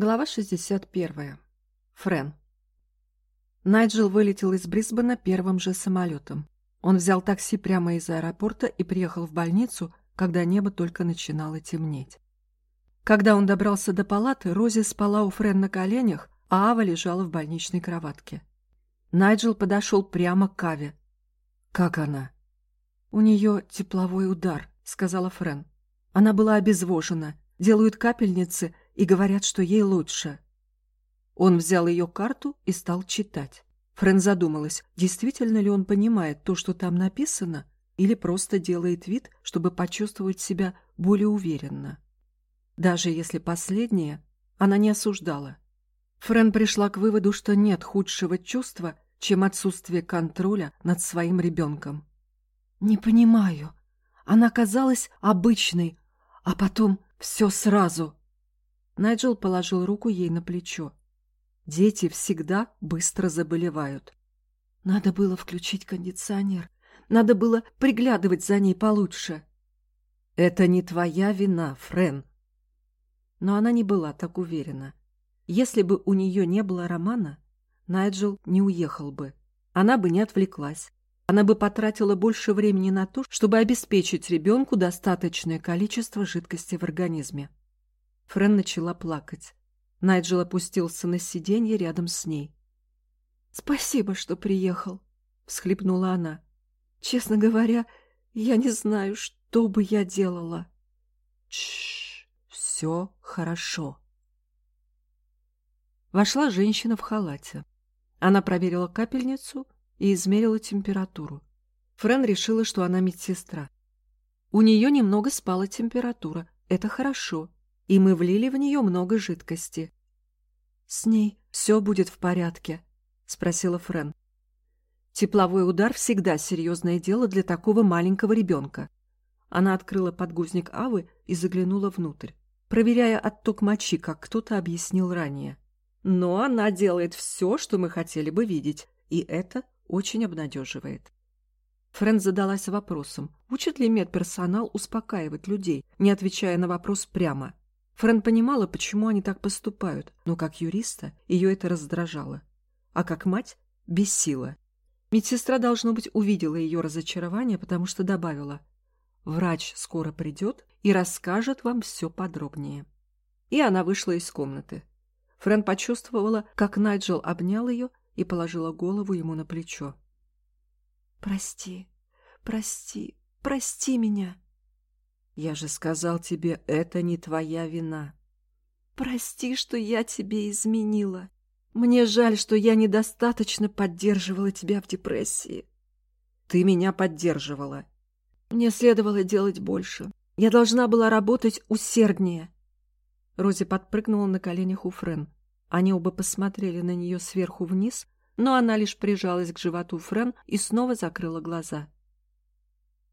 Глава 61. Френ. Найджел вылетел из Брисбена первым же самолетом. Он взял такси прямо из аэропорта и приехал в больницу, когда небо только начинало темнеть. Когда он добрался до палаты, Рози спала у Френ на коленях, а Ава лежала в больничной кроватке. Найджел подошел прямо к Аве. «Как она?» «У нее тепловой удар», — сказала Френ. «Она была обезвожена. Делают капельницы и говорят, что ей лучше. Он взял ее карту и стал читать. Френ задумалась, действительно ли он понимает то, что там написано, или просто делает вид, чтобы почувствовать себя более уверенно. Даже если последнее, она не осуждала. Френ пришла к выводу, что нет худшего чувства, чем отсутствие контроля над своим ребенком. «Не понимаю. Она казалась обычной, а потом все сразу», Найджел положил руку ей на плечо. Дети всегда быстро заболевают. Надо было включить кондиционер. Надо было приглядывать за ней получше. Это не твоя вина, Френ. Но она не была так уверена. Если бы у нее не было романа, Найджел не уехал бы. Она бы не отвлеклась. Она бы потратила больше времени на то, чтобы обеспечить ребенку достаточное количество жидкости в организме. Френ начала плакать. Найджел опустился на сиденье рядом с ней. «Спасибо, что приехал», — всхлипнула она. «Честно говоря, я не знаю, что бы я делала». «Тш, все хорошо». Вошла женщина в халате. Она проверила капельницу и измерила температуру. Френ решила, что она медсестра. У нее немного спала температура. Это хорошо и мы влили в нее много жидкости. «С ней все будет в порядке?» — спросила Френ. Тепловой удар всегда серьезное дело для такого маленького ребенка. Она открыла подгузник Авы и заглянула внутрь, проверяя отток мочи, как кто-то объяснил ранее. Но она делает все, что мы хотели бы видеть, и это очень обнадеживает. Френ задалась вопросом, учит ли медперсонал успокаивать людей, не отвечая на вопрос прямо. Фрэн понимала, почему они так поступают, но как юриста ее это раздражало. А как мать – бесило. Медсестра, должно быть, увидела ее разочарование, потому что добавила «Врач скоро придет и расскажет вам все подробнее». И она вышла из комнаты. Фрэн почувствовала, как Найджел обнял ее и положила голову ему на плечо. «Прости, прости, прости меня!» Я же сказал тебе, это не твоя вина. Прости, что я тебе изменила. Мне жаль, что я недостаточно поддерживала тебя в депрессии. Ты меня поддерживала. Мне следовало делать больше. Я должна была работать усерднее. Рози подпрыгнула на коленях у Френ. Они оба посмотрели на нее сверху вниз, но она лишь прижалась к животу Френ и снова закрыла глаза.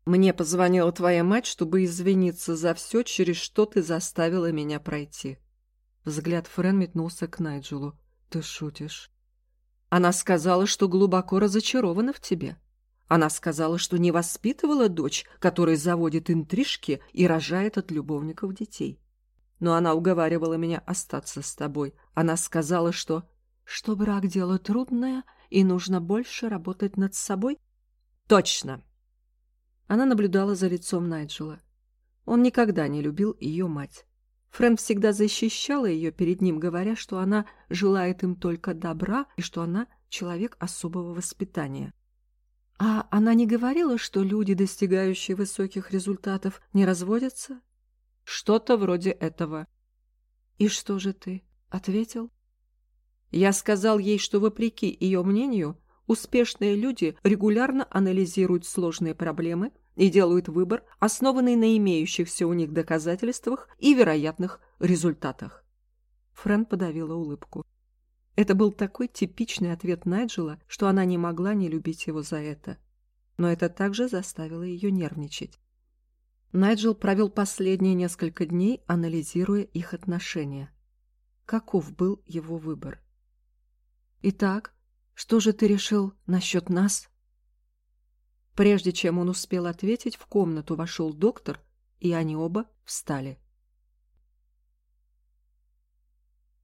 Мне позвонила твоя мать, чтобы извиниться за все, через что ты заставила меня пройти. Взгляд Френ метнулся к Найджелу. Ты шутишь. Она сказала, что глубоко разочарована в тебе. Она сказала, что не воспитывала дочь, которая заводит интрижки и рожает от любовников детей. Но она уговаривала меня остаться с тобой. Она сказала, что... Что брак — дело трудное, и нужно больше работать над собой? Точно. Она наблюдала за лицом Найджела. Он никогда не любил ее мать. Фрэн всегда защищала ее перед ним, говоря, что она желает им только добра и что она человек особого воспитания. А она не говорила, что люди, достигающие высоких результатов, не разводятся? Что-то вроде этого. И что же ты ответил? Я сказал ей, что, вопреки ее мнению, Успешные люди регулярно анализируют сложные проблемы и делают выбор, основанный на имеющихся у них доказательствах и вероятных результатах. Фрэн подавила улыбку. Это был такой типичный ответ Найджела, что она не могла не любить его за это. Но это также заставило ее нервничать. Найджел провел последние несколько дней, анализируя их отношения. Каков был его выбор? Итак, что же ты решил насчет нас?» Прежде чем он успел ответить, в комнату вошел доктор, и они оба встали.